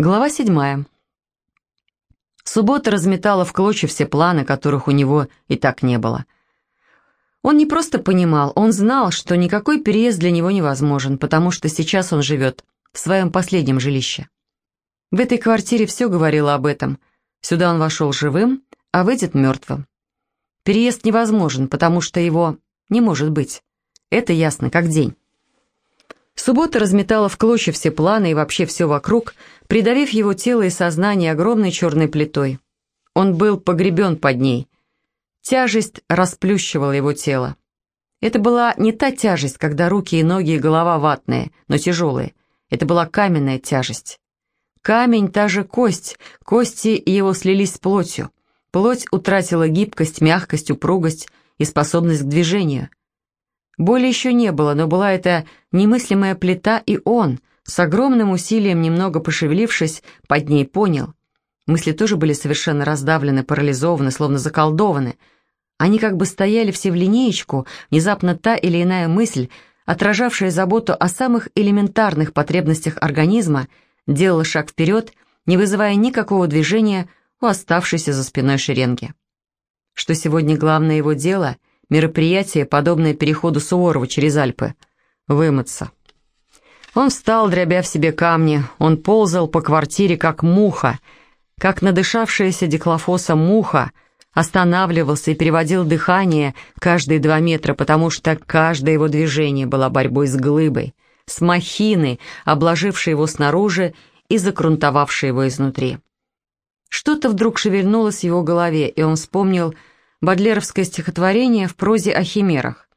Глава седьмая. Суббота разметала в клочья все планы, которых у него и так не было. Он не просто понимал, он знал, что никакой переезд для него невозможен, потому что сейчас он живет в своем последнем жилище. В этой квартире все говорило об этом. Сюда он вошел живым, а выйдет мертвым. Переезд невозможен, потому что его не может быть. Это ясно, как день. Суббота разметала в клочья все планы и вообще все вокруг, придавив его тело и сознание огромной черной плитой. Он был погребен под ней. Тяжесть расплющивала его тело. Это была не та тяжесть, когда руки и ноги и голова ватные, но тяжелые. Это была каменная тяжесть. Камень — та же кость, кости его слились с плотью. Плоть утратила гибкость, мягкость, упругость и способность к движению. Боли еще не было, но была эта немыслимая плита, и он, с огромным усилием немного пошевелившись, под ней понял. Мысли тоже были совершенно раздавлены, парализованы, словно заколдованы. Они как бы стояли все в линеечку, внезапно та или иная мысль, отражавшая заботу о самых элементарных потребностях организма, делала шаг вперед, не вызывая никакого движения у оставшейся за спиной шеренги. Что сегодня главное его дело — мероприятие, подобное переходу Суворова через Альпы. Вымыться. Он встал, дробя в себе камни, он ползал по квартире, как муха, как надышавшаяся диклофоса муха, останавливался и переводил дыхание каждые два метра, потому что каждое его движение было борьбой с глыбой, с махиной, обложившей его снаружи и закрунтовавшей его изнутри. Что-то вдруг шевельнулось в его голове, и он вспомнил, Бадлеровское стихотворение в прозе о химерах.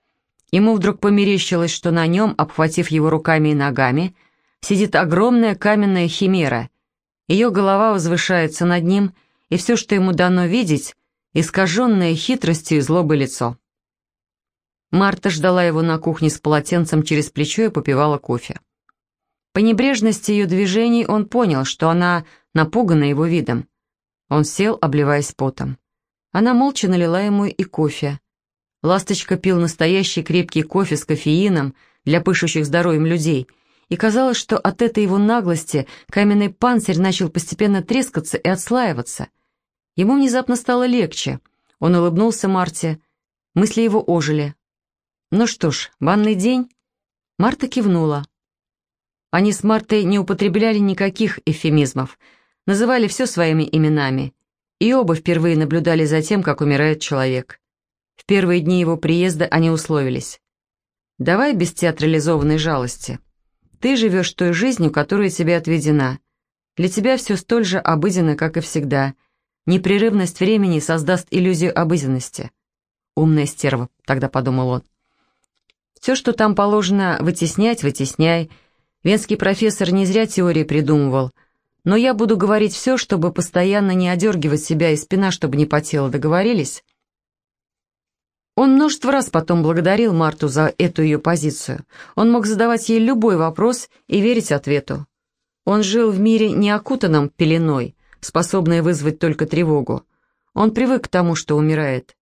Ему вдруг померещилось, что на нем, обхватив его руками и ногами, сидит огромная каменная химера. Ее голова возвышается над ним, и все, что ему дано видеть, искаженное хитростью и злобой лицо. Марта ждала его на кухне с полотенцем через плечо и попивала кофе. По небрежности ее движений он понял, что она напугана его видом. Он сел, обливаясь потом. Она молча налила ему и кофе. Ласточка пил настоящий крепкий кофе с кофеином для пышущих здоровьем людей, и казалось, что от этой его наглости каменный панцирь начал постепенно трескаться и отслаиваться. Ему внезапно стало легче. Он улыбнулся Марте. Мысли его ожили. «Ну что ж, банный день?» Марта кивнула. Они с Мартой не употребляли никаких эвфемизмов, называли все своими именами и оба впервые наблюдали за тем, как умирает человек. В первые дни его приезда они условились. «Давай без театрализованной жалости. Ты живешь той жизнью, которая тебе отведена. Для тебя все столь же обыденно, как и всегда. Непрерывность времени создаст иллюзию обыденности». «Умная стерва», — тогда подумал он. «Все, что там положено вытеснять, вытесняй. Венский профессор не зря теории придумывал — но я буду говорить все, чтобы постоянно не одергивать себя и спина, чтобы не потела. Договорились?» Он множество раз потом благодарил Марту за эту ее позицию. Он мог задавать ей любой вопрос и верить ответу. Он жил в мире не окутанном пеленой, способной вызвать только тревогу. Он привык к тому, что умирает.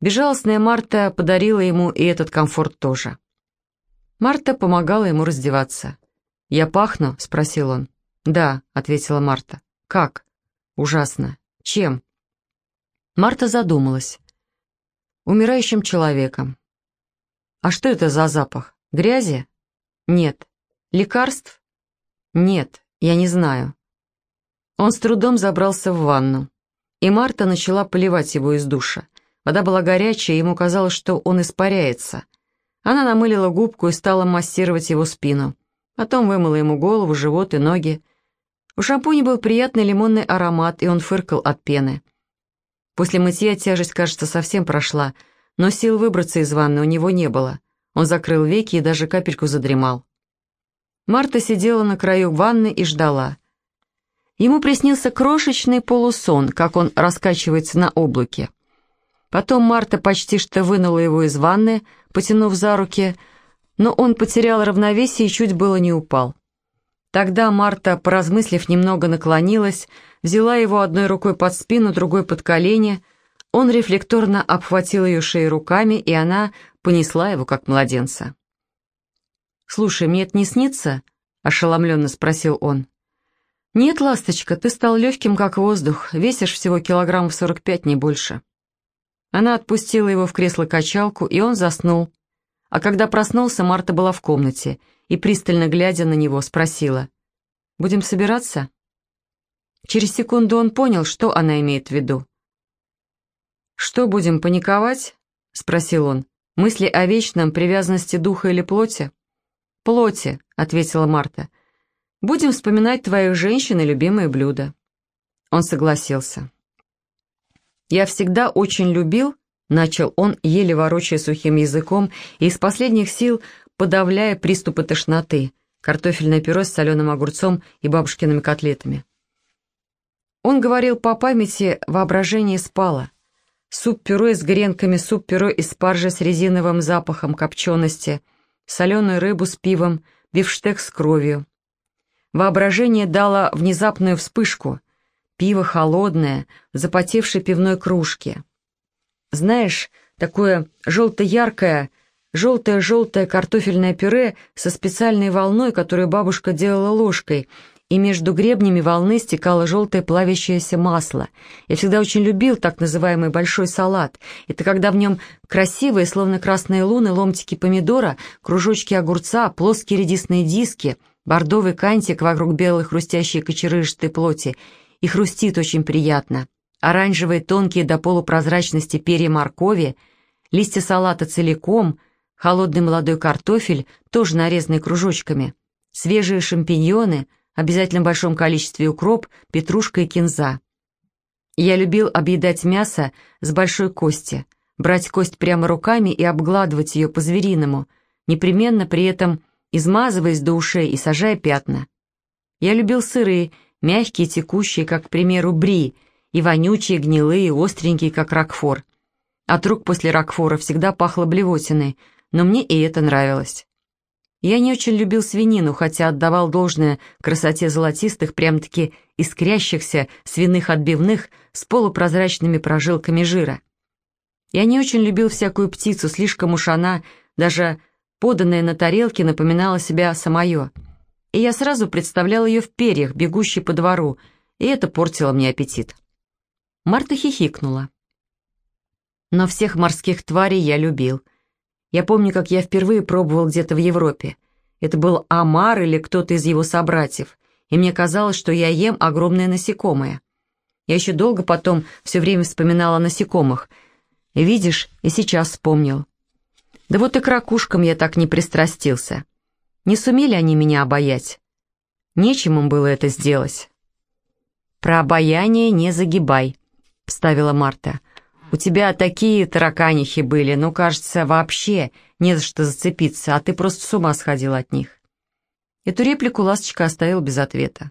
Безжалостная Марта подарила ему и этот комфорт тоже. Марта помогала ему раздеваться. «Я пахну?» — спросил он. «Да», — ответила Марта. «Как?» «Ужасно. Чем?» Марта задумалась. «Умирающим человеком». «А что это за запах? Грязи?» «Нет». «Лекарств?» «Нет, я не знаю». Он с трудом забрался в ванну, и Марта начала поливать его из душа. Вода была горячая, и ему казалось, что он испаряется. Она намылила губку и стала массировать его спину. Потом вымыла ему голову, живот и ноги. У шампуня был приятный лимонный аромат, и он фыркал от пены. После мытья тяжесть, кажется, совсем прошла, но сил выбраться из ванны у него не было. Он закрыл веки и даже капельку задремал. Марта сидела на краю ванны и ждала. Ему приснился крошечный полусон, как он раскачивается на облаке. Потом Марта почти что вынула его из ванны, потянув за руки, но он потерял равновесие и чуть было не упал. Тогда Марта, поразмыслив, немного наклонилась, взяла его одной рукой под спину, другой под колени. Он рефлекторно обхватил ее шею руками, и она понесла его, как младенца. «Слушай, мне это не снится?» — ошеломленно спросил он. «Нет, ласточка, ты стал легким, как воздух, весишь всего килограммов сорок пять, не больше». Она отпустила его в кресло-качалку, и он заснул. А когда проснулся, Марта была в комнате и, пристально глядя на него, спросила, «Будем собираться?» Через секунду он понял, что она имеет в виду. «Что, будем паниковать?» — спросил он. «Мысли о вечном, привязанности духа или плоти?» «Плоти», — ответила Марта. «Будем вспоминать твоих женщин и любимые блюда». Он согласился. «Я всегда очень любил», — начал он, еле ворочая сухим языком и из последних сил подавляя приступы тошноты, картофельное пюре с соленым огурцом и бабушкиными котлетами. Он говорил по памяти, воображение спало. Суп-пюре с гренками, суп-пюре из спаржи с резиновым запахом копчености, соленую рыбу с пивом, бифштекс с кровью. Воображение дало внезапную вспышку. Пиво холодное, в запотевшей пивной кружке. Знаешь, такое желто-яркое, желтое-желтое картофельное пюре со специальной волной, которую бабушка делала ложкой — и между гребнями волны стекало желтое плавящееся масло. Я всегда очень любил так называемый большой салат. Это когда в нем красивые, словно красные луны, ломтики помидора, кружочки огурца, плоские редисные диски, бордовый кантик вокруг белой хрустящей кочерыжистой плоти. И хрустит очень приятно. Оранжевые тонкие до полупрозрачности перья моркови, листья салата целиком, холодный молодой картофель, тоже нарезанный кружочками, свежие шампиньоны — обязательно в большом количестве укроп, петрушка и кинза. Я любил объедать мясо с большой кости, брать кость прямо руками и обгладывать ее по-звериному, непременно при этом измазываясь до ушей и сажая пятна. Я любил сырые, мягкие, текущие, как, к примеру, бри, и вонючие, гнилые, остренькие, как ракфор. От рук после ракфора всегда пахло блевотиной, но мне и это нравилось. Я не очень любил свинину, хотя отдавал должное красоте золотистых, прям-таки искрящихся свиных отбивных с полупрозрачными прожилками жира. Я не очень любил всякую птицу, слишком уж она, даже поданная на тарелке, напоминала себя самое. И я сразу представлял ее в перьях, бегущей по двору, и это портило мне аппетит. Марта хихикнула. Но всех морских тварей я любил — я помню, как я впервые пробовал где-то в Европе. Это был омар или кто-то из его собратьев, и мне казалось, что я ем огромное насекомое. Я еще долго потом все время вспоминала о насекомых. Видишь, и сейчас вспомнил. Да вот и к ракушкам я так не пристрастился. Не сумели они меня обаять. Нечем им было это сделать. «Про обаяние не загибай», — вставила Марта. У тебя такие тараканихи были, ну, кажется, вообще не за что зацепиться, а ты просто с ума сходил от них». Эту реплику Ласточка оставил без ответа.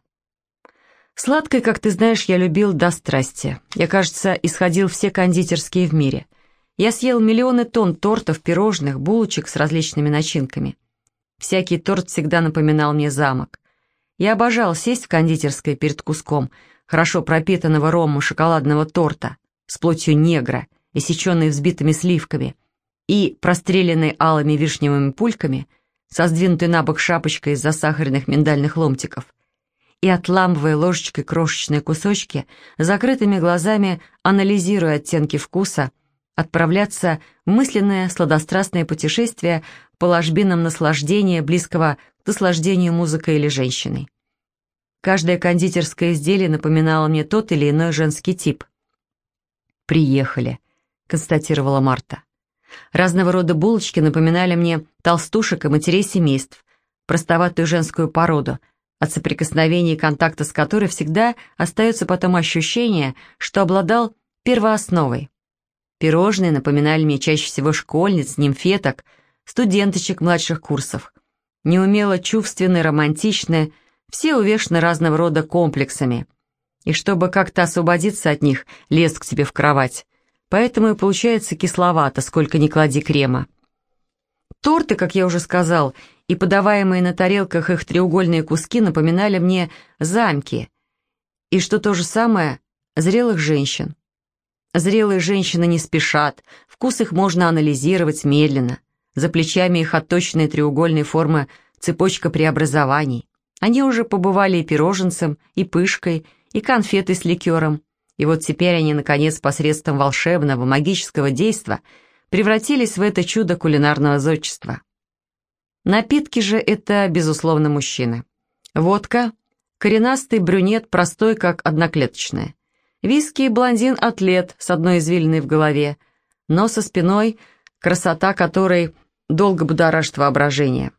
Сладкое, как ты знаешь, я любил до страсти. Я, кажется, исходил все кондитерские в мире. Я съел миллионы тонн тортов, пирожных, булочек с различными начинками. Всякий торт всегда напоминал мне замок. Я обожал сесть в кондитерской перед куском хорошо пропитанного ромом шоколадного торта, с плотью негра, иссеченной взбитыми сливками, и простреленной алыми вишневыми пульками, со сдвинутой на бок шапочкой из засахаренных миндальных ломтиков, и отламывая ложечкой крошечные кусочки, закрытыми глазами анализируя оттенки вкуса, отправляться в мысленное сладострастное путешествие по ложбинам наслаждения, близкого к наслаждению музыкой или женщиной. Каждое кондитерское изделие напоминало мне тот или иной женский тип. «Приехали», — констатировала Марта. Разного рода булочки напоминали мне толстушек и матерей семейств, простоватую женскую породу, от соприкосновения и контакта с которой всегда остается потом ощущение, что обладал первоосновой. Пирожные напоминали мне чаще всего школьниц, нимфеток, студенточек младших курсов. Неумело чувственные, романтичные, все увешаны разного рода комплексами — и чтобы как-то освободиться от них, лез к тебе в кровать. Поэтому и получается кисловато, сколько ни клади крема. Торты, как я уже сказал, и подаваемые на тарелках их треугольные куски напоминали мне замки. И что то же самое, зрелых женщин. Зрелые женщины не спешат, вкус их можно анализировать медленно. За плечами их отточенной треугольной формы цепочка преобразований. Они уже побывали и пироженцем, и пышкой, и конфетой с ликером. И вот теперь они, наконец, посредством волшебного, магического действа превратились в это чудо кулинарного зодчества. Напитки же это, безусловно, мужчины. Водка, коренастый брюнет, простой, как одноклеточная. Виски блондин-атлет с одной извилиной в голове, но со спиной, красота которой долго будоражит воображение.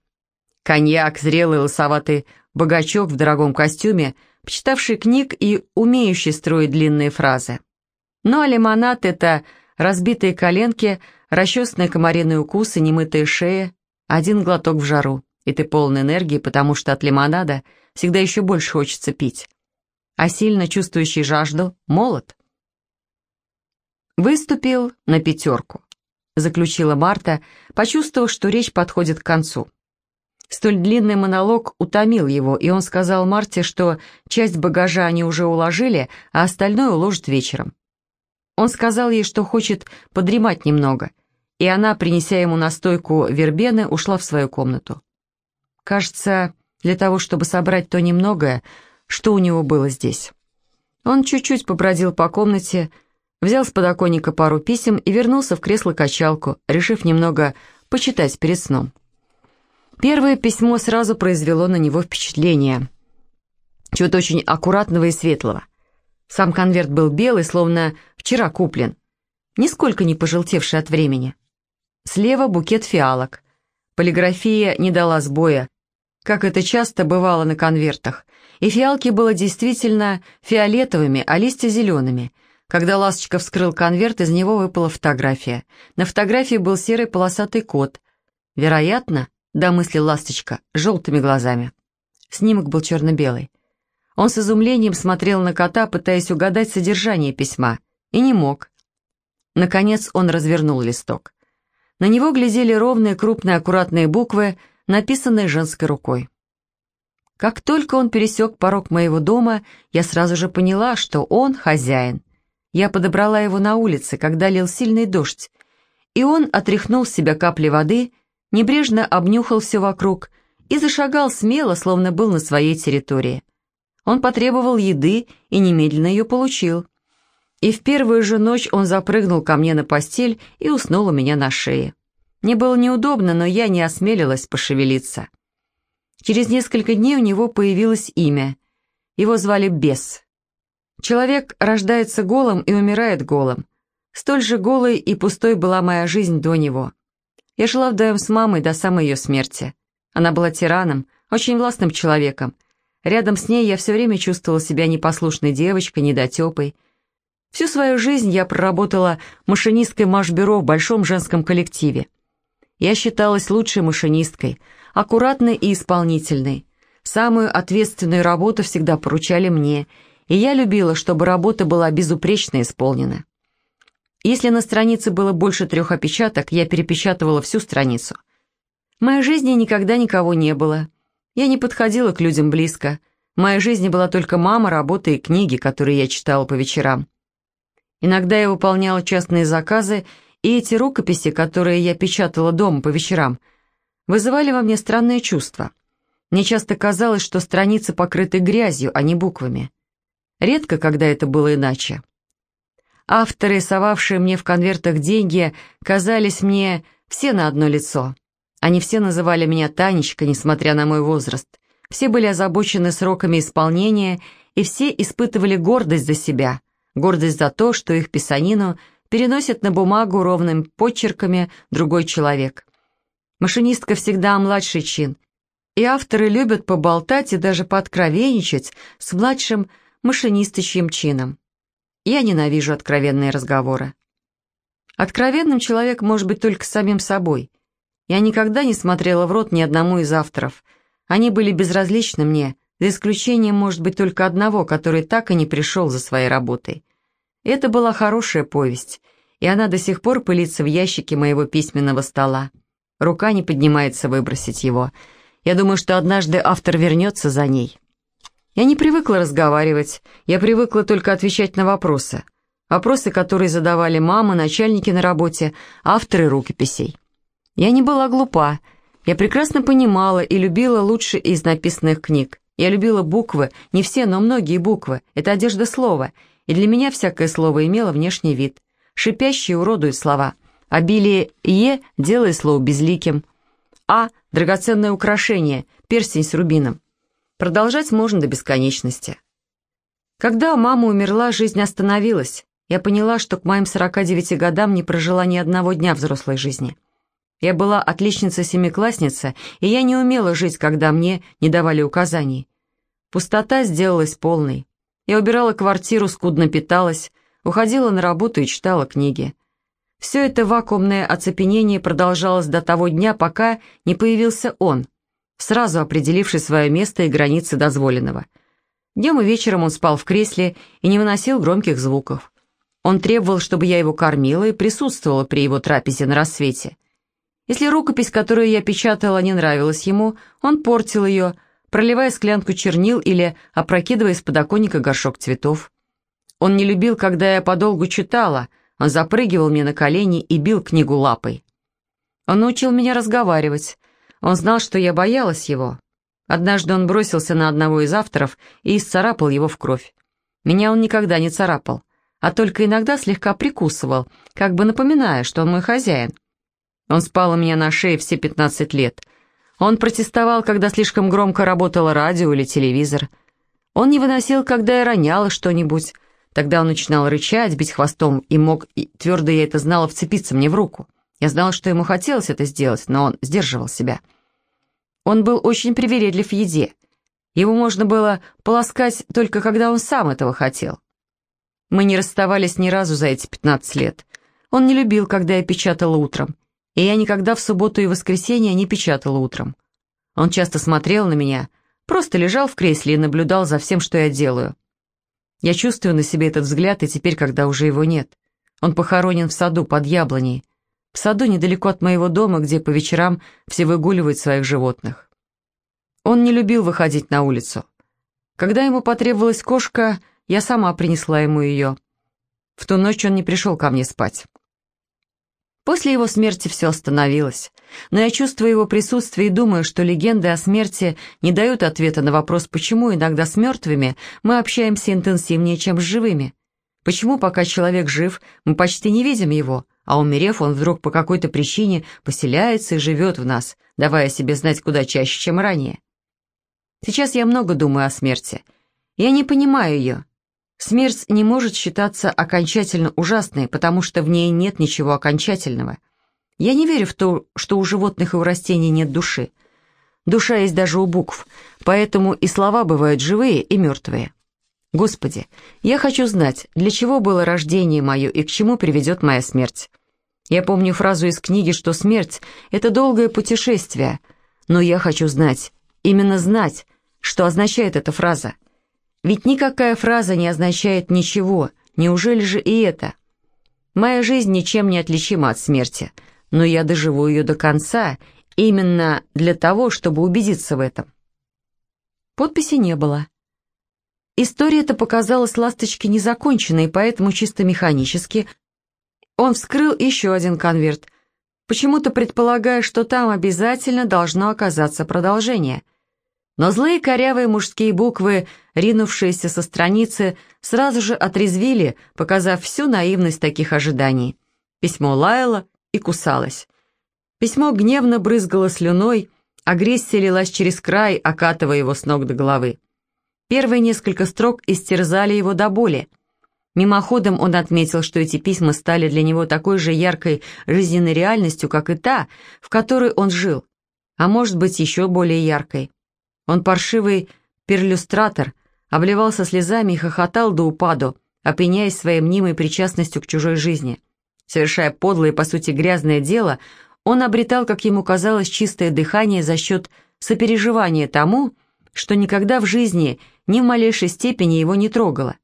Коньяк, зрелый лысоватый богачок в дорогом костюме, почитавший книг и умеющий строить длинные фразы. Ну а лимонад — это разбитые коленки, расчесанные комариные укусы, немытые шеи, один глоток в жару, и ты полон энергии, потому что от лимонада всегда еще больше хочется пить. А сильно чувствующий жажду — молод. Выступил на пятерку, заключила Марта, почувствовав, что речь подходит к концу. Столь длинный монолог утомил его, и он сказал Марте, что часть багажа они уже уложили, а остальное уложат вечером. Он сказал ей, что хочет подремать немного, и она, принеся ему настойку вербены, ушла в свою комнату. Кажется, для того, чтобы собрать то немногое, что у него было здесь. Он чуть-чуть побродил по комнате, взял с подоконника пару писем и вернулся в кресло-качалку, решив немного почитать перед сном. Первое письмо сразу произвело на него впечатление. Чего-то очень аккуратного и светлого. Сам конверт был белый, словно вчера куплен, нисколько не пожелтевший от времени. Слева букет фиалок. Полиграфия не дала сбоя, как это часто бывало на конвертах, и фиалки было действительно фиолетовыми, а листья зелеными. Когда Ласточка вскрыл конверт, из него выпала фотография. На фотографии был серый полосатый кот. Вероятно, домыслил Ласточка, желтыми глазами. Снимок был черно-белый. Он с изумлением смотрел на кота, пытаясь угадать содержание письма, и не мог. Наконец он развернул листок. На него глядели ровные, крупные, аккуратные буквы, написанные женской рукой. Как только он пересек порог моего дома, я сразу же поняла, что он хозяин. Я подобрала его на улице, когда лил сильный дождь, и он отряхнул с себя капли воды небрежно обнюхал все вокруг и зашагал смело, словно был на своей территории. Он потребовал еды и немедленно ее получил. И в первую же ночь он запрыгнул ко мне на постель и уснул у меня на шее. Мне было неудобно, но я не осмелилась пошевелиться. Через несколько дней у него появилось имя. Его звали Бес. Человек рождается голым и умирает голым. Столь же голой и пустой была моя жизнь до него. Я жила вдвоем с мамой до самой ее смерти. Она была тираном, очень властным человеком. Рядом с ней я все время чувствовала себя непослушной девочкой, недотепой. Всю свою жизнь я проработала машинисткой Машбюро в большом женском коллективе. Я считалась лучшей машинисткой, аккуратной и исполнительной. Самую ответственную работу всегда поручали мне, и я любила, чтобы работа была безупречно исполнена. Если на странице было больше трех опечаток, я перепечатывала всю страницу. В моей жизни никогда никого не было. Я не подходила к людям близко. В моей жизни была только мама, работа и книги, которые я читала по вечерам. Иногда я выполняла частные заказы, и эти рукописи, которые я печатала дома по вечерам, вызывали во мне странное чувство. Мне часто казалось, что страницы покрыты грязью, а не буквами. Редко, когда это было иначе. Авторы, совавшие мне в конвертах деньги, казались мне все на одно лицо. Они все называли меня Танечка, несмотря на мой возраст. Все были озабочены сроками исполнения, и все испытывали гордость за себя, гордость за то, что их писанину переносит на бумагу ровным почерками другой человек. Машинистка всегда младший чин, и авторы любят поболтать и даже подкровенничать с младшим машинисточьим чином. Я ненавижу откровенные разговоры. Откровенным человек может быть только самим собой. Я никогда не смотрела в рот ни одному из авторов. Они были безразличны мне, за исключением, может быть, только одного, который так и не пришел за своей работой. Это была хорошая повесть, и она до сих пор пылится в ящике моего письменного стола. Рука не поднимается выбросить его. Я думаю, что однажды автор вернется за ней. Я не привыкла разговаривать, я привыкла только отвечать на вопросы. Вопросы, которые задавали мама, начальники на работе, авторы рукописей. Я не была глупа, я прекрасно понимала и любила лучше из написанных книг. Я любила буквы, не все, но многие буквы. Это одежда слова, и для меня всякое слово имело внешний вид. Шипящие уродуют слова. Обилие «е» делает слово безликим. «А» — драгоценное украшение, перстень с рубином. Продолжать можно до бесконечности. Когда мама умерла, жизнь остановилась. Я поняла, что к моим 49 годам не прожила ни одного дня взрослой жизни. Я была отличница-семиклассница, и я не умела жить, когда мне не давали указаний. Пустота сделалась полной. Я убирала квартиру, скудно питалась, уходила на работу и читала книги. Все это вакуумное оцепенение продолжалось до того дня, пока не появился он, сразу определивший свое место и границы дозволенного. Днем и вечером он спал в кресле и не выносил громких звуков. Он требовал, чтобы я его кормила и присутствовала при его трапезе на рассвете. Если рукопись, которую я печатала, не нравилась ему, он портил ее, проливая склянку чернил или опрокидывая с подоконника горшок цветов. Он не любил, когда я подолгу читала, он запрыгивал мне на колени и бил книгу лапой. Он научил меня разговаривать. Он знал, что я боялась его. Однажды он бросился на одного из авторов и исцарапал его в кровь. Меня он никогда не царапал, а только иногда слегка прикусывал, как бы напоминая, что он мой хозяин. Он спал у меня на шее все 15 лет. Он протестовал, когда слишком громко работало радио или телевизор. Он не выносил, когда я роняла что-нибудь. Тогда он начинал рычать, бить хвостом и мог, и твердо я это знала, вцепиться мне в руку. Я знала, что ему хотелось это сделать, но он сдерживал себя. Он был очень привередлив в еде. Его можно было полоскать только когда он сам этого хотел. Мы не расставались ни разу за эти 15 лет. Он не любил, когда я печатала утром и я никогда в субботу и воскресенье не печатала утром. Он часто смотрел на меня, просто лежал в кресле и наблюдал за всем, что я делаю. Я чувствую на себе этот взгляд и теперь, когда уже его нет. Он похоронен в саду под яблоней, в саду недалеко от моего дома, где по вечерам все выгуливают своих животных. Он не любил выходить на улицу. Когда ему потребовалась кошка, я сама принесла ему ее. В ту ночь он не пришел ко мне спать. После его смерти все остановилось. Но я чувствую его присутствие и думаю, что легенды о смерти не дают ответа на вопрос, почему иногда с мертвыми мы общаемся интенсивнее, чем с живыми. Почему, пока человек жив, мы почти не видим его, а умерев, он вдруг по какой-то причине поселяется и живет в нас, давая себе знать куда чаще, чем ранее. Сейчас я много думаю о смерти. Я не понимаю ее, Смерть не может считаться окончательно ужасной, потому что в ней нет ничего окончательного. Я не верю в то, что у животных и у растений нет души. Душа есть даже у букв, поэтому и слова бывают живые и мертвые. Господи, я хочу знать, для чего было рождение мое и к чему приведет моя смерть. Я помню фразу из книги, что смерть — это долгое путешествие, но я хочу знать, именно знать, что означает эта фраза. Ведь никакая фраза не означает ничего, неужели же и это? Моя жизнь ничем не отличима от смерти, но я доживу ее до конца именно для того, чтобы убедиться в этом. Подписи не было. История-то показалась ласточке незаконченной, поэтому чисто механически он вскрыл еще один конверт, почему-то предполагая, что там обязательно должно оказаться продолжение – но злые корявые мужские буквы, ринувшиеся со страницы, сразу же отрезвили, показав всю наивность таких ожиданий. Письмо лаяло и кусалось. Письмо гневно брызгало слюной, агрессия лилась через край, окатывая его с ног до головы. Первые несколько строк истерзали его до боли. Мимоходом он отметил, что эти письма стали для него такой же яркой жизненной реальностью, как и та, в которой он жил, а может быть еще более яркой. Он паршивый перлюстратор, обливался слезами и хохотал до упаду, опьяняясь своей мнимой причастностью к чужой жизни. Совершая подлое по сути, грязное дело, он обретал, как ему казалось, чистое дыхание за счет сопереживания тому, что никогда в жизни ни в малейшей степени его не трогало.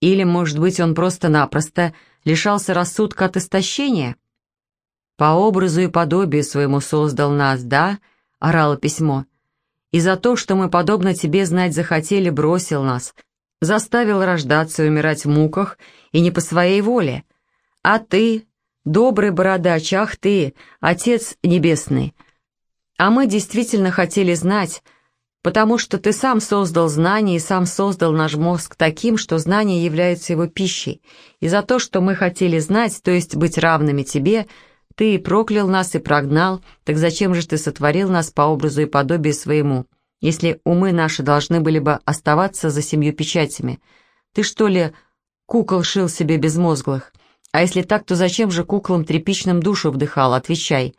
Или, может быть, он просто-напросто лишался рассудка от истощения? «По образу и подобию своему создал нас, да?» — орало письмо — и за то, что мы, подобно тебе, знать захотели, бросил нас, заставил рождаться и умирать в муках, и не по своей воле. А ты, добрый бородач, ах ты, Отец Небесный, а мы действительно хотели знать, потому что ты сам создал знание и сам создал наш мозг таким, что знание является его пищей. И за то, что мы хотели знать, то есть быть равными тебе, ты и проклял нас и прогнал, так зачем же ты сотворил нас по образу и подобию своему, если умы наши должны были бы оставаться за семью печатями? Ты что ли кукол шил себе безмозглых? А если так, то зачем же куклам тряпичным душу вдыхал? Отвечай.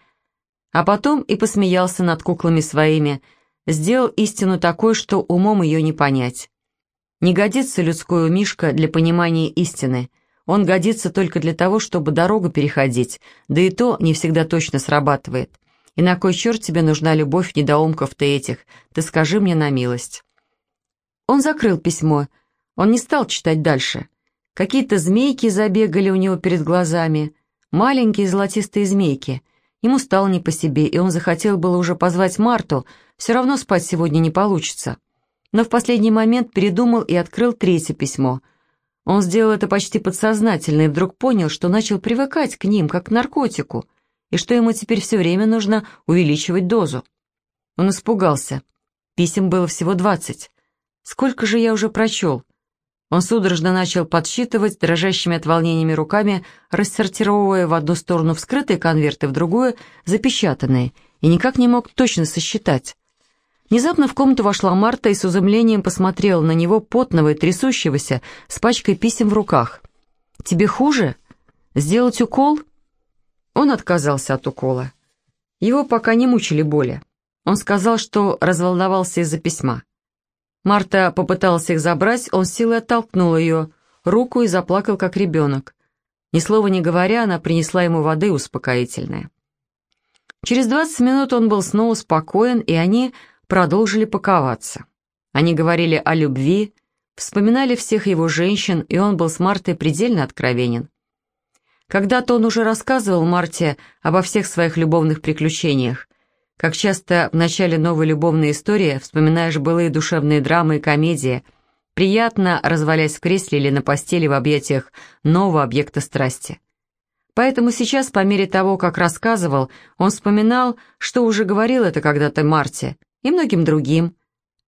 А потом и посмеялся над куклами своими, сделал истину такой, что умом ее не понять. Не годится людской мишка для понимания истины. Он годится только для того, чтобы дорогу переходить, да и то не всегда точно срабатывает. И на кой черт тебе нужна любовь недоумков-то этих? Ты скажи мне на милость. Он закрыл письмо. Он не стал читать дальше. Какие-то змейки забегали у него перед глазами. Маленькие золотистые змейки. Ему стало не по себе, и он захотел было уже позвать Марту, все равно спать сегодня не получится. Но в последний момент передумал и открыл третье письмо. Он сделал это почти подсознательно и вдруг понял, что начал привыкать к ним, как к наркотику, и что ему теперь все время нужно увеличивать дозу. Он испугался. Писем было всего двадцать. Сколько же я уже прочел? Он судорожно начал подсчитывать, дрожащими от волнениями руками, рассортировывая в одну сторону вскрытые конверты, в другую — запечатанные, и никак не мог точно сосчитать. Внезапно в комнату вошла Марта и с изумлением посмотрела на него, потного и трясущегося, с пачкой писем в руках. «Тебе хуже? Сделать укол?» Он отказался от укола. Его пока не мучили боли. Он сказал, что разволновался из-за письма. Марта попыталась их забрать, он силой оттолкнул ее, руку и заплакал, как ребенок. Ни слова не говоря, она принесла ему воды успокоительное. Через двадцать минут он был снова спокоен, и они продолжили паковаться. Они говорили о любви, вспоминали всех его женщин, и он был с Мартой предельно откровенен. Когда-то он уже рассказывал Марте обо всех своих любовных приключениях, как часто в начале новой любовной истории вспоминаешь былые душевные драмы и комедии, приятно развалясь в кресле или на постели в объятиях нового объекта страсти. Поэтому сейчас, по мере того, как рассказывал, он вспоминал, что уже говорил это когда-то Марте и многим другим.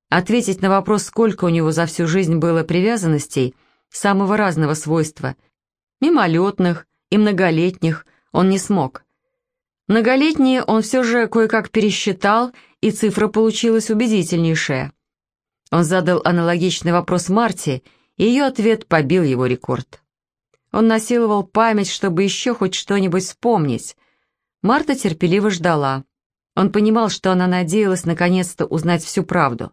Ответить на вопрос, сколько у него за всю жизнь было привязанностей, самого разного свойства, мимолетных и многолетних, он не смог – Многолетние он все же кое-как пересчитал, и цифра получилась убедительнейшая. Он задал аналогичный вопрос Марте, и ее ответ побил его рекорд. Он насиловал память, чтобы еще хоть что-нибудь вспомнить. Марта терпеливо ждала. Он понимал, что она надеялась наконец-то узнать всю правду.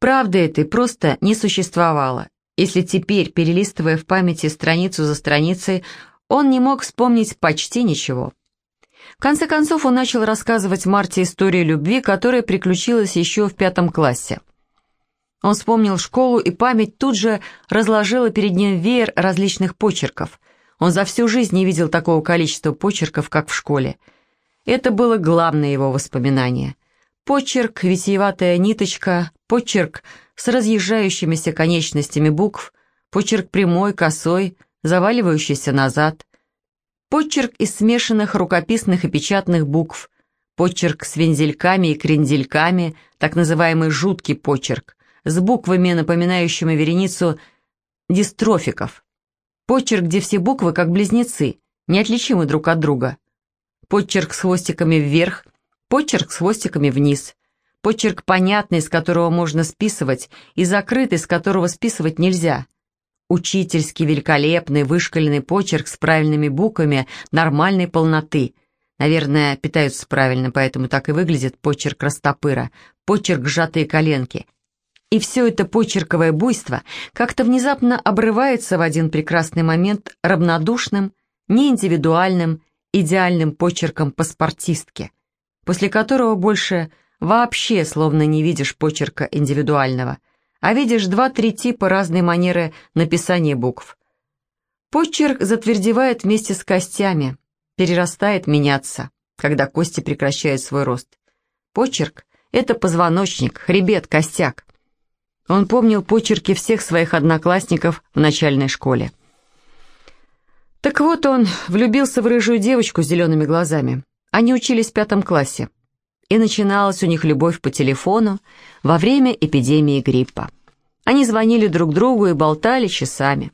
Правды этой просто не существовало, если теперь, перелистывая в памяти страницу за страницей, он не мог вспомнить почти ничего. В конце концов он начал рассказывать Марте историю любви, которая приключилась еще в пятом классе. Он вспомнил школу, и память тут же разложила перед ним веер различных почерков. Он за всю жизнь не видел такого количества почерков, как в школе. Это было главное его воспоминание. Почерк, витиеватая ниточка, почерк с разъезжающимися конечностями букв, почерк прямой, косой, заваливающийся назад – Почерк из смешанных рукописных и печатных букв, почерк с вензельками и крендельками, так называемый жуткий почерк, с буквами, напоминающими вереницу дистрофиков. Почерк, где все буквы как близнецы, неотличимы друг от друга. Почерк с хвостиками вверх, почерк с хвостиками вниз. Почерк понятный, с которого можно списывать, и закрытый, с которого списывать нельзя учительский, великолепный, вышкаленный почерк с правильными буквами нормальной полноты. Наверное, питаются правильно, поэтому так и выглядит почерк растопыра, почерк сжатые коленки. И все это почерковое буйство как-то внезапно обрывается в один прекрасный момент равнодушным, неиндивидуальным, идеальным почерком паспортистки, после которого больше вообще словно не видишь почерка индивидуального – а видишь два-три типа разной манеры написания букв. Почерк затвердевает вместе с костями, перерастает меняться, когда кости прекращают свой рост. Почерк — это позвоночник, хребет, костяк. Он помнил почерки всех своих одноклассников в начальной школе. Так вот он влюбился в рыжую девочку с зелеными глазами. Они учились в пятом классе. И начиналась у них любовь по телефону во время эпидемии гриппа. Они звонили друг другу и болтали часами.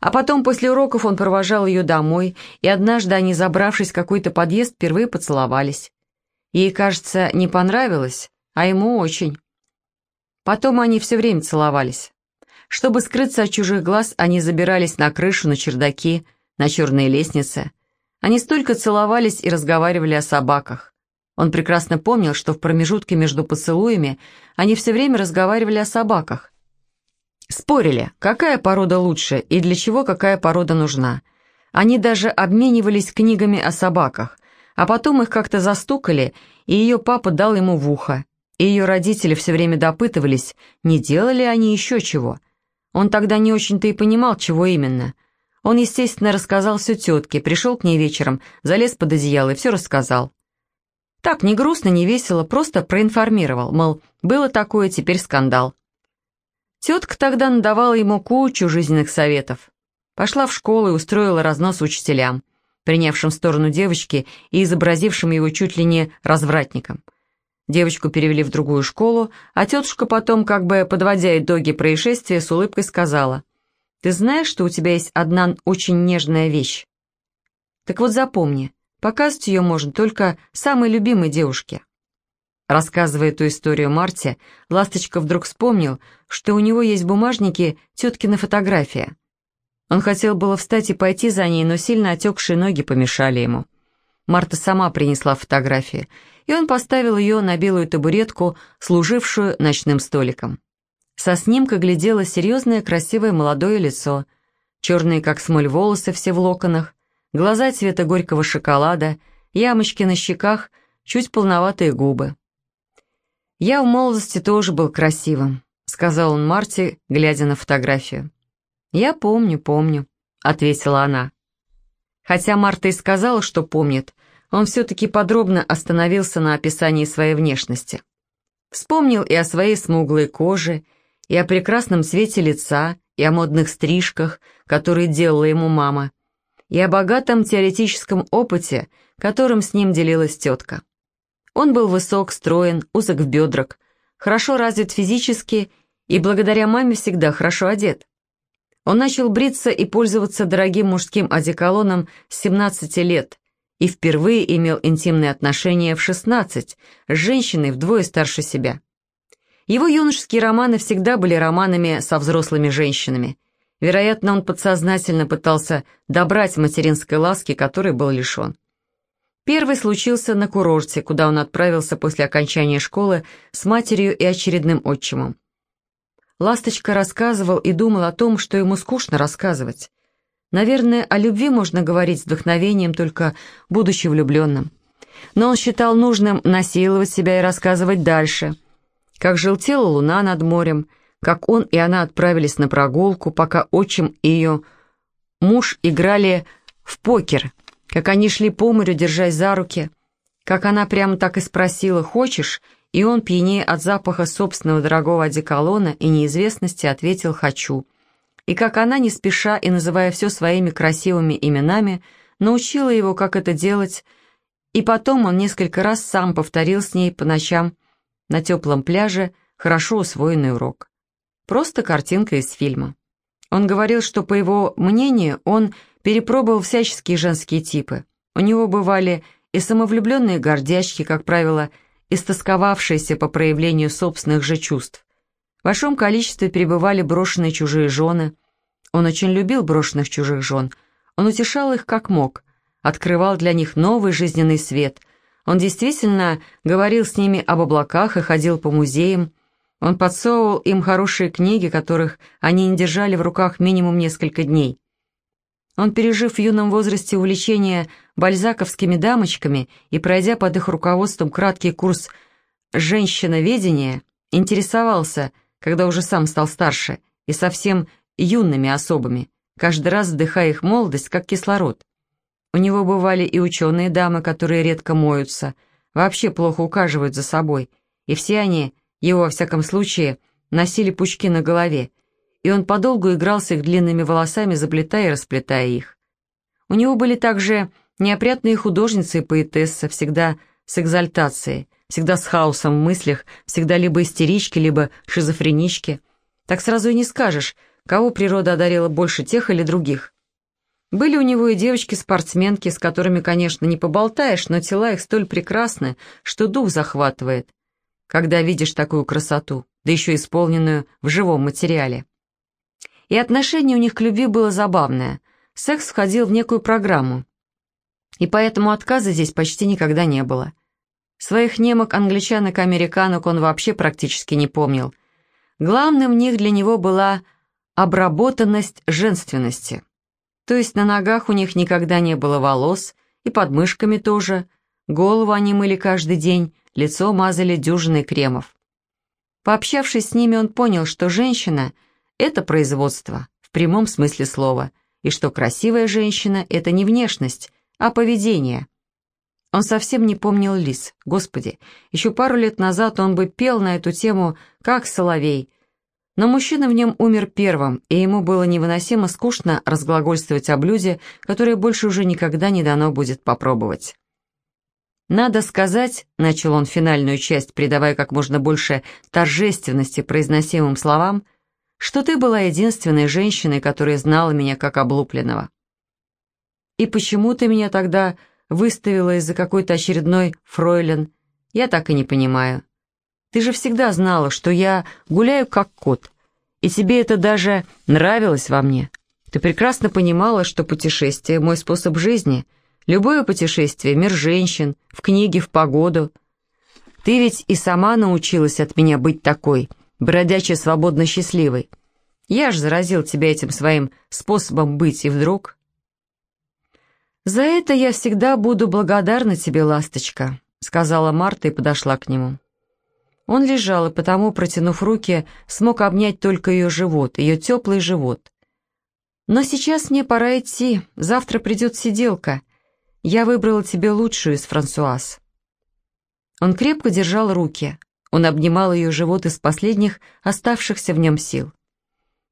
А потом после уроков он провожал ее домой, и однажды они, забравшись в какой-то подъезд, впервые поцеловались. Ей, кажется, не понравилось, а ему очень. Потом они все время целовались. Чтобы скрыться от чужих глаз, они забирались на крышу, на чердаки, на черные лестницы. Они столько целовались и разговаривали о собаках. Он прекрасно помнил, что в промежутке между поцелуями они все время разговаривали о собаках. Спорили, какая порода лучше и для чего какая порода нужна. Они даже обменивались книгами о собаках, а потом их как-то застукали, и ее папа дал ему в ухо. И ее родители все время допытывались, не делали они еще чего. Он тогда не очень-то и понимал, чего именно. Он, естественно, рассказал все тетке, пришел к ней вечером, залез под одеяло и все рассказал. Так, не грустно, не весело, просто проинформировал, мол, было такое, теперь скандал. Тетка тогда надавала ему кучу жизненных советов. Пошла в школу и устроила разнос учителям, принявшим сторону девочки и изобразившим его чуть ли не развратником. Девочку перевели в другую школу, а тетушка потом, как бы подводя итоги происшествия, с улыбкой сказала, «Ты знаешь, что у тебя есть одна очень нежная вещь? Так вот запомни, показать ее можно только самой любимой девушке». Рассказывая эту историю Марте, Ласточка вдруг вспомнил, что у него есть в бумажнике теткина фотография. Он хотел было встать и пойти за ней, но сильно отекшие ноги помешали ему. Марта сама принесла фотографию, и он поставил ее на белую табуретку, служившую ночным столиком. Со снимка глядело серьезное красивое молодое лицо, черные как смоль волосы все в локонах, глаза цвета горького шоколада, ямочки на щеках, чуть полноватые губы. «Я в молодости тоже был красивым», — сказал он Марте, глядя на фотографию. «Я помню, помню», — ответила она. Хотя Марта и сказала, что помнит, он все-таки подробно остановился на описании своей внешности. Вспомнил и о своей смуглой коже, и о прекрасном цвете лица, и о модных стрижках, которые делала ему мама, и о богатом теоретическом опыте, которым с ним делилась тетка. Он был высок, строен, узок в бедрах, хорошо развит физически и благодаря маме всегда хорошо одет. Он начал бриться и пользоваться дорогим мужским одеколоном с 17 лет и впервые имел интимные отношения в 16 с женщиной вдвое старше себя. Его юношеские романы всегда были романами со взрослыми женщинами. Вероятно, он подсознательно пытался добрать материнской ласки, которой был лишен. Первый случился на курорте, куда он отправился после окончания школы с матерью и очередным отчимом. Ласточка рассказывал и думал о том, что ему скучно рассказывать. Наверное, о любви можно говорить с вдохновением, только будучи влюбленным. Но он считал нужным насиловать себя и рассказывать дальше. Как желтела луна над морем, как он и она отправились на прогулку, пока отчим и ее муж играли в покер – как они шли по морю, держась за руки, как она прямо так и спросила «Хочешь?» И он, пьянее от запаха собственного дорогого одеколона и неизвестности, ответил «Хочу». И как она, не спеша и называя все своими красивыми именами, научила его, как это делать, и потом он несколько раз сам повторил с ней по ночам на теплом пляже хорошо усвоенный урок. Просто картинка из фильма. Он говорил, что, по его мнению, он перепробовал всяческие женские типы. У него бывали и самовлюбленные гордячки, как правило, истосковавшиеся по проявлению собственных же чувств. В большом количестве перебывали брошенные чужие жены. Он очень любил брошенных чужих жен. Он утешал их как мог, открывал для них новый жизненный свет. Он действительно говорил с ними об облаках и ходил по музеям. Он подсовывал им хорошие книги, которых они не держали в руках минимум несколько дней. Он, пережив в юном возрасте увлечение бальзаковскими дамочками и пройдя под их руководством краткий курс женщиноведения, интересовался, когда уже сам стал старше, и совсем юными особами, каждый раз вдыхая их молодость, как кислород. У него бывали и ученые дамы, которые редко моются, вообще плохо ухаживают за собой, и все они, его во всяком случае, носили пучки на голове, и он подолгу играл с их длинными волосами, заплетая и расплетая их. У него были также неопрятные художницы и поэтесса, всегда с экзальтацией, всегда с хаосом в мыслях, всегда либо истерички, либо шизофренички. Так сразу и не скажешь, кого природа одарила больше тех или других. Были у него и девочки-спортсменки, с которыми, конечно, не поболтаешь, но тела их столь прекрасны, что дух захватывает, когда видишь такую красоту, да еще исполненную в живом материале. И отношение у них к любви было забавное. Секс входил в некую программу. И поэтому отказа здесь почти никогда не было. Своих немок англичанок американок он вообще практически не помнил. Главным в них для него была обработанность женственности. То есть на ногах у них никогда не было волос, и под мышками тоже. Голову они мыли каждый день, лицо мазали дюжиной кремов. Пообщавшись с ними, он понял, что женщина — это производство, в прямом смысле слова, и что красивая женщина — это не внешность, а поведение — он совсем не помнил Лис. Господи, еще пару лет назад он бы пел на эту тему, как соловей. Но мужчина в нем умер первым, и ему было невыносимо скучно разглагольствовать о блюде, которое больше уже никогда не дано будет попробовать. «Надо сказать», — начал он финальную часть, придавая как можно больше торжественности произносимым словам, «что ты была единственной женщиной, которая знала меня как облупленного». «И почему ты меня тогда выставила из-за какой-то очередной фройлен. Я так и не понимаю. Ты же всегда знала, что я гуляю как кот, и тебе это даже нравилось во мне. Ты прекрасно понимала, что путешествие — мой способ жизни. Любое путешествие — мир женщин, в книге, в погоду. Ты ведь и сама научилась от меня быть такой, бродячей, свободно счастливой. Я ж заразил тебя этим своим способом быть, и вдруг... «За это я всегда буду благодарна тебе, ласточка», — сказала Марта и подошла к нему. Он лежал и потому, протянув руки, смог обнять только ее живот, ее теплый живот. «Но сейчас мне пора идти, завтра придет сиделка. Я выбрала тебе лучшую из Франсуаз». Он крепко держал руки, он обнимал ее живот из последних оставшихся в нем сил.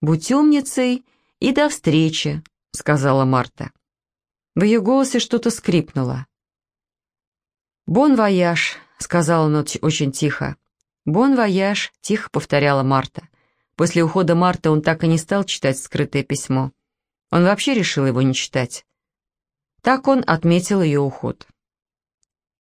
«Будь умницей и до встречи», — сказала Марта. В ее голосе что-то скрипнуло. «Bon voyage», — сказал он очень тихо. «Bon voyage», — тихо повторяла Марта. После ухода Марты он так и не стал читать скрытое письмо. Он вообще решил его не читать. Так он отметил ее уход.